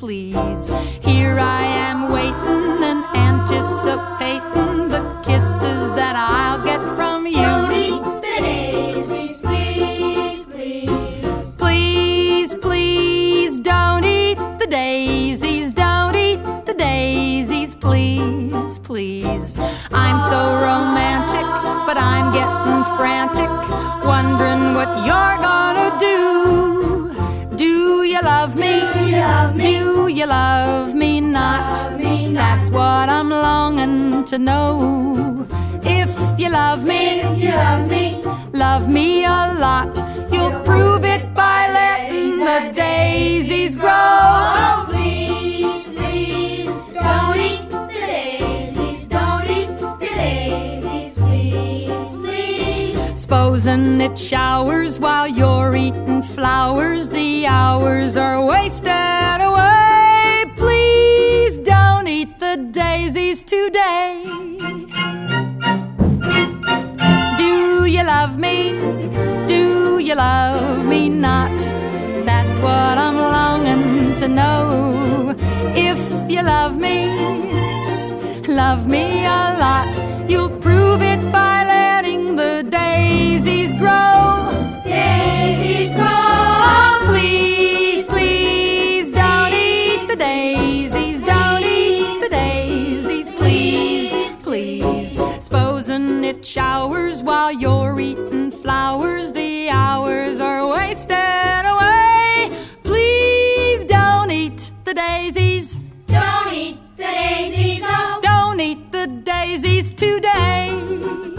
please. Here I am waiting and anticipating the kisses that I'll get from you. Don't eat the daisies, please, please. Please, please, don't eat the daisies, don't eat the daisies, please, please. I'm so romantic, but I'm getting frantic, love me? Do you love me? Do you love me not? Me. That's what I'm longing to know. If you love me, If you love me, love me a lot. You'll prove Supposing it showers while you're eating flowers, the hours are wasted away. Please don't eat the daisies today. Do you love me? Do you love me not? That's what I'm longing to know. If you love me, love me a lot, you'll prove it it showers while you're eating flowers, the hours are wasted away. Please don't eat the daisies, don't eat the daisies, oh. don't eat the daisies today.